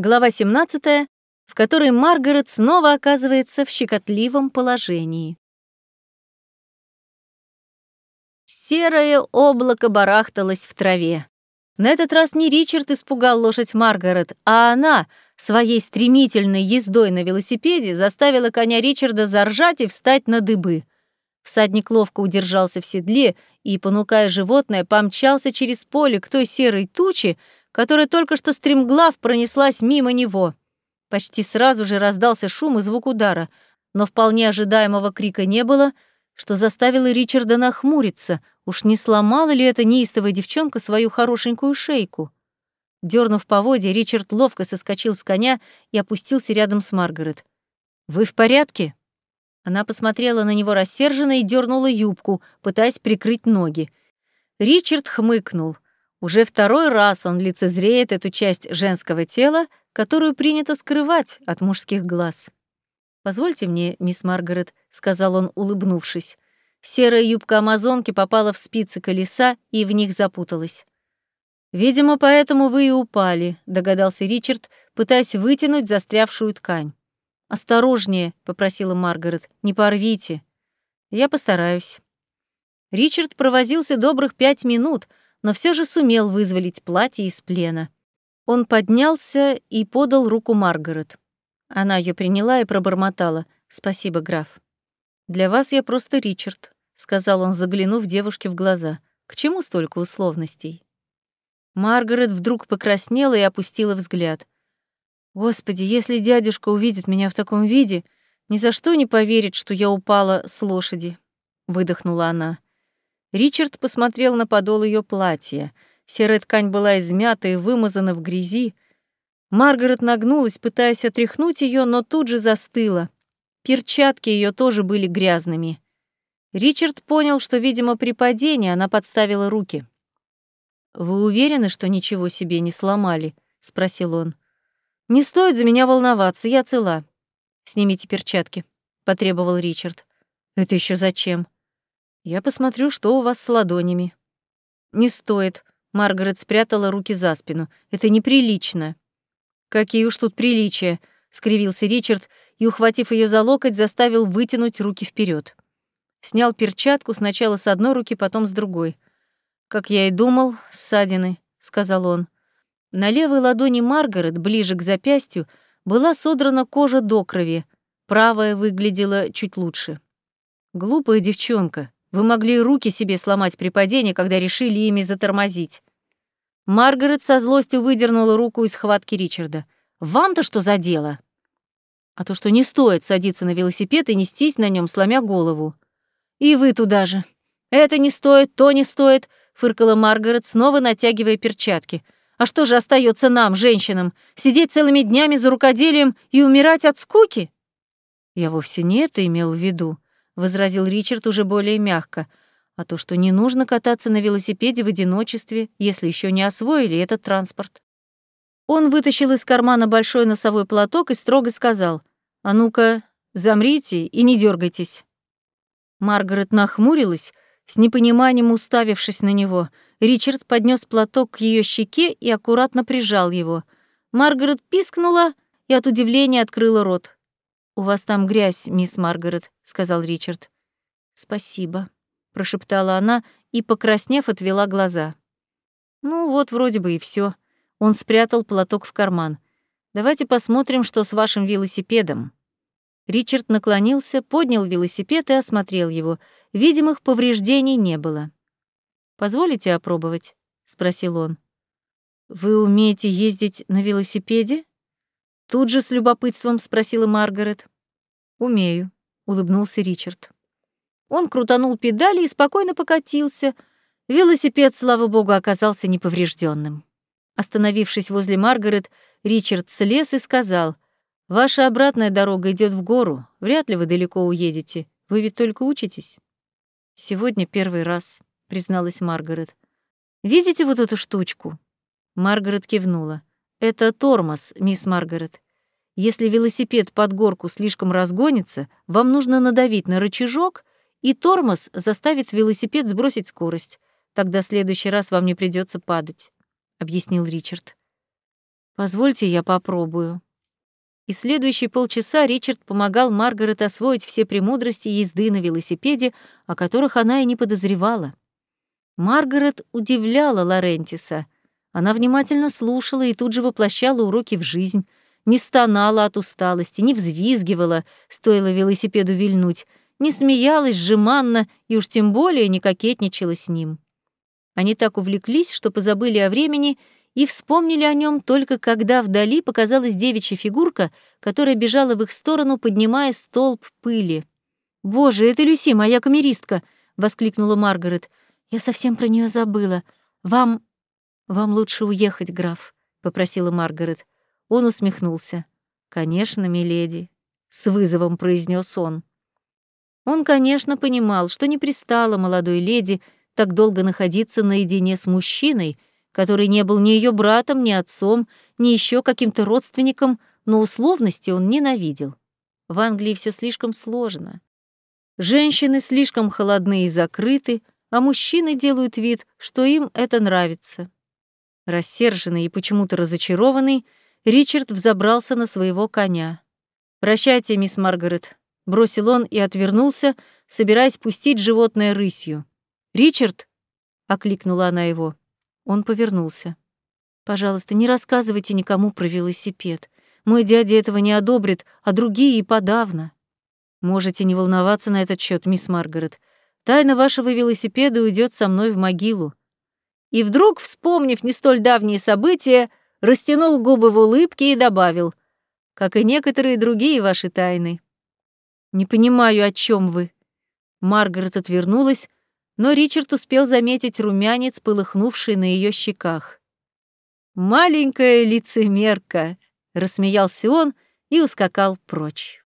Глава 17, в которой Маргарет снова оказывается в щекотливом положении. Серое облако барахталось в траве. На этот раз не Ричард испугал лошадь Маргарет, а она своей стремительной ездой на велосипеде заставила коня Ричарда заржать и встать на дыбы. Всадник ловко удержался в седле и, понукая животное, помчался через поле к той серой туче, которая только что стремглав пронеслась мимо него. Почти сразу же раздался шум и звук удара, но вполне ожидаемого крика не было, что заставило Ричарда нахмуриться. Уж не сломала ли эта неистовая девчонка свою хорошенькую шейку? Дернув поводья, Ричард ловко соскочил с коня и опустился рядом с Маргарет. «Вы в порядке?» Она посмотрела на него рассерженно и дернула юбку, пытаясь прикрыть ноги. Ричард хмыкнул — уже второй раз он лицезреет эту часть женского тела, которую принято скрывать от мужских глаз. «Позвольте мне, мисс Маргарет», — сказал он, улыбнувшись. Серая юбка амазонки попала в спицы колеса и в них запуталась. «Видимо, поэтому вы и упали», — догадался Ричард, пытаясь вытянуть застрявшую ткань. «Осторожнее», — попросила Маргарет, — «не порвите». «Я постараюсь». Ричард провозился добрых пять минут, но все же сумел вызволить платье из плена. Он поднялся и подал руку Маргарет. Она ее приняла и пробормотала. «Спасибо, граф». «Для вас я просто Ричард», — сказал он, заглянув девушке в глаза. «К чему столько условностей?» Маргарет вдруг покраснела и опустила взгляд. «Господи, если дядюшка увидит меня в таком виде, ни за что не поверит, что я упала с лошади», — выдохнула она. Ричард посмотрел на подол ее платья. Серая ткань была измята и вымазана в грязи. Маргарет нагнулась, пытаясь отряхнуть ее, но тут же застыла. Перчатки ее тоже были грязными. Ричард понял, что, видимо, при падении она подставила руки. «Вы уверены, что ничего себе не сломали?» — спросил он. «Не стоит за меня волноваться, я цела». «Снимите перчатки», — потребовал Ричард. «Это еще зачем?» Я посмотрю, что у вас с ладонями. Не стоит. Маргарет спрятала руки за спину. Это неприлично. Какие уж тут приличия, скривился Ричард и, ухватив ее за локоть, заставил вытянуть руки вперед. Снял перчатку сначала с одной руки, потом с другой. Как я и думал, ссадины, сказал он. На левой ладони Маргарет, ближе к запястью, была содрана кожа до крови, правая выглядела чуть лучше. Глупая девчонка, вы могли руки себе сломать при падении, когда решили ими затормозить. Маргарет со злостью выдернула руку из схватки Ричарда. «Вам-то что за дело?» «А то, что не стоит садиться на велосипед и нестись на нем, сломя голову». «И вы туда же. Это не стоит, то не стоит», — фыркала Маргарет, снова натягивая перчатки. «А что же остается нам, женщинам, сидеть целыми днями за рукоделием и умирать от скуки?» «Я вовсе не это имел в виду», возразил Ричард уже более мягко, а то, что не нужно кататься на велосипеде в одиночестве, если еще не освоили этот транспорт. Он вытащил из кармана большой носовой платок и строго сказал, «А ну-ка, замрите и не дергайтесь. Маргарет нахмурилась, с непониманием уставившись на него. Ричард поднес платок к ее щеке и аккуратно прижал его. Маргарет пискнула и от удивления открыла рот. «У вас там грязь, мисс Маргарет», — сказал Ричард. «Спасибо», — прошептала она и, покраснев, отвела глаза. «Ну вот, вроде бы и все. Он спрятал платок в карман. «Давайте посмотрим, что с вашим велосипедом». Ричард наклонился, поднял велосипед и осмотрел его. Видимых повреждений не было. «Позволите опробовать?» — спросил он. «Вы умеете ездить на велосипеде?» Тут же с любопытством спросила Маргарет. «Умею», — улыбнулся Ричард. Он крутанул педали и спокойно покатился. Велосипед, слава богу, оказался неповрежденным. Остановившись возле Маргарет, Ричард слез и сказал, «Ваша обратная дорога идет в гору, вряд ли вы далеко уедете. Вы ведь только учитесь». «Сегодня первый раз», — призналась Маргарет. «Видите вот эту штучку?» Маргарет кивнула. Это тормоз, мисс Маргарет. Если велосипед под горку слишком разгонится, вам нужно надавить на рычажок, и тормоз заставит велосипед сбросить скорость. Тогда в следующий раз вам не придется падать, объяснил Ричард. Позвольте, я попробую. И следующие полчаса Ричард помогал Маргарет освоить все премудрости езды на велосипеде, о которых она и не подозревала. Маргарет удивляла Лорентиса. Она внимательно слушала и тут же воплощала уроки в жизнь, не стонала от усталости, не взвизгивала, стоило велосипеду вильнуть, не смеялась жеманно и уж тем более не кокетничала с ним. Они так увлеклись, что позабыли о времени и вспомнили о нем только когда вдали показалась девичья фигурка, которая бежала в их сторону, поднимая столб пыли. «Боже, это Люси, моя камеристка!» — воскликнула Маргарет. «Я совсем про нее забыла. Вам... вам лучше уехать, граф», — попросила Маргарет. Он усмехнулся. «Конечно, миледи», — с вызовом произнес он. Он, конечно, понимал, что не пристало молодой леди так долго находиться наедине с мужчиной, который не был ни ее братом, ни отцом, ни еще каким-то родственником, но условности он ненавидел. В Англии все слишком сложно. Женщины слишком холодны и закрыты, а мужчины делают вид, что им это нравится. Рассерженный и почему-то разочарованный, Ричард взобрался на своего коня. «Прощайте, мисс Маргарет бросил он и отвернулся, собираясь пустить животное рысью. «Ричард!» — окликнула она его. Он повернулся. «Пожалуйста, не рассказывайте никому про велосипед. Мой дядя этого не одобрит, а другие и подавно. Можете не волноваться на этот счет, мисс Маргарет. Тайна вашего велосипеда уйдет со мной в могилу». И вдруг, вспомнив не столь давние события, растянул губы в улыбке и добавил, «Как и некоторые другие ваши тайны». «Не понимаю, о чем вы». Маргарет отвернулась, но Ричард успел заметить румянец, полыхнувший на ее щеках. «Маленькая лицемерка!» — рассмеялся он и ускакал прочь.